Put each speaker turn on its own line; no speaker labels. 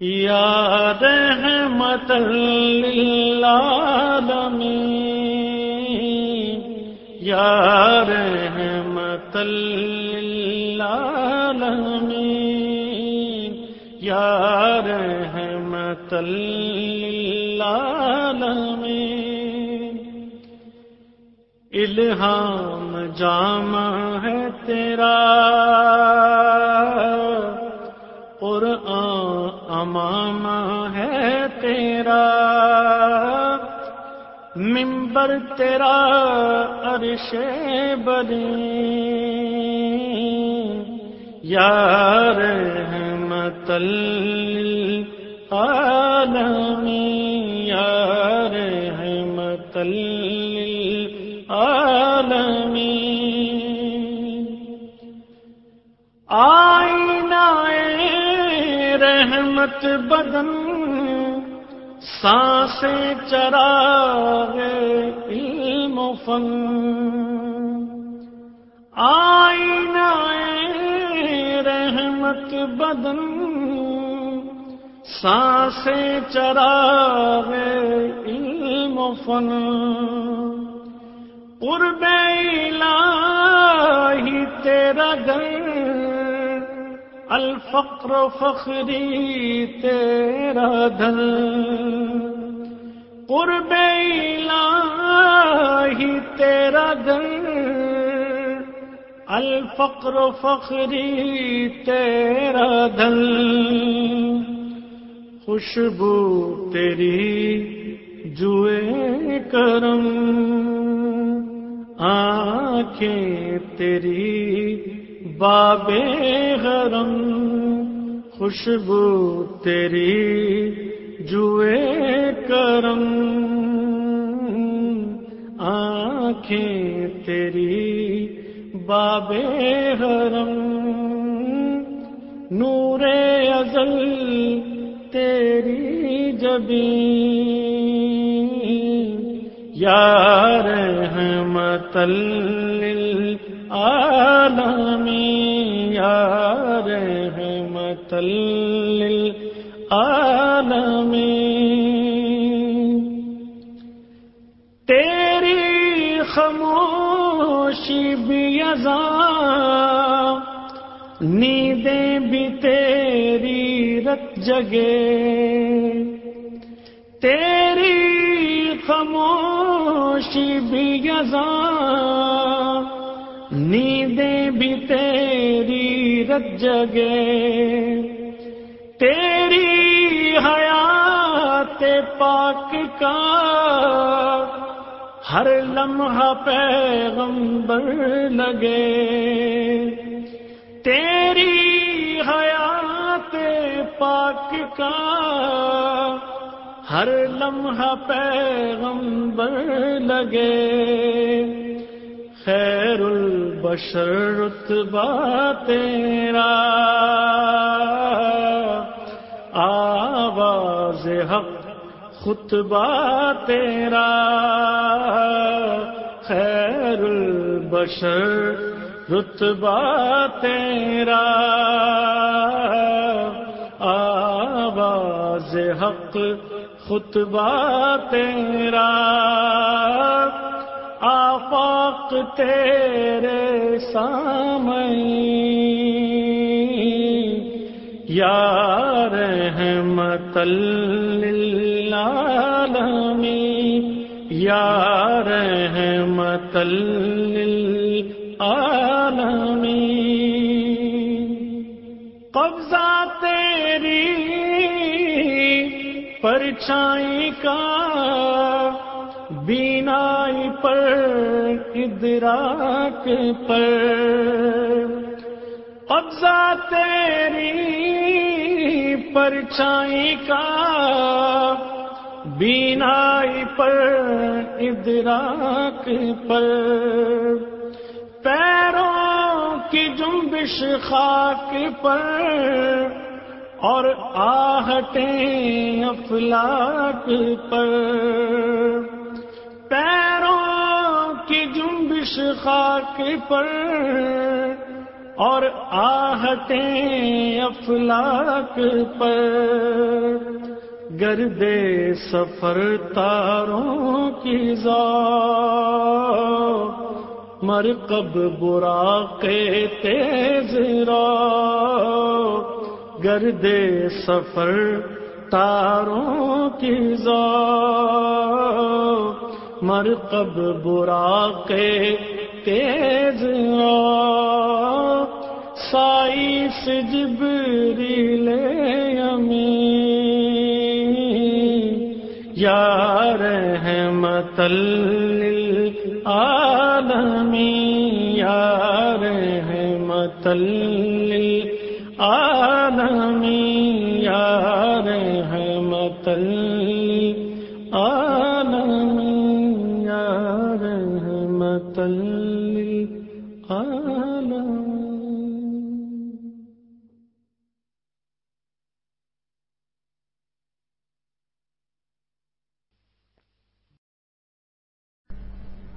یا رحمت للعالمین یا رحمت للعالمین یا رحمت للعالمین الہام جامع ہے تیرا۔ امام ہے تیرا ممبر تیرا عرش بری یار متل عالمی یار متل رحمت بدن سانسیں چرا علم و فن۔ آئینہ رحمت بدن سانسیں چرا علم و فن۔ قرب الفقر فخری تیرا دل قرب الہی تیرا دل الفقر فخری تیرا دل خوشبو تیری جوئے کرم۔ آنکھیں تیری باب غرم، خوشبو تیری جوئے کرم۔ آنکھیں تیری باب غرم۔ نور ازل تیری جبی یار متل عالمی رحمت تیری خاموشی بھی ازاں نیندیں بھی تیری رت جگے۔ تیری خاموشی بھی ازاں نیندیں بھی تیری رت جگے۔ تیری حیات پاک کا ہر لمحہ پیغمبر لگے۔ تیری حیات پاک کا ہر لمحہ پیغمبر لگے۔ خیر البشر رتبہ تیرا۔ آواز حق، خطبہ تیرا۔ خیر البشر، رتبہ تیرا۔ آواز حق، خطبہ تیرا۔ آفاق تیرے سامنے یا رحمت للعالمین یا رحمت للعالمین قبضہ تیری پرچائی کا بینائی پر، ادراک پر۔ قبضہ تیری پرچائی کا بینائی پر، ادراک پر۔ پیروں کی جنبش خاک پر اور آہٹیں افلاک پر۔ پیروں کی جنبش خاک پر اور آہٹیں افلاک پر گرد سفر تاروں کی ذا مرکب برا کے تیز را گرد سفر تاروں کی ذا مرکب برا کے تیز را سائی سے جبری لے یا رحمت للعالمی یا رحمت للعالمی یا رحمت للعالمی یا رحمت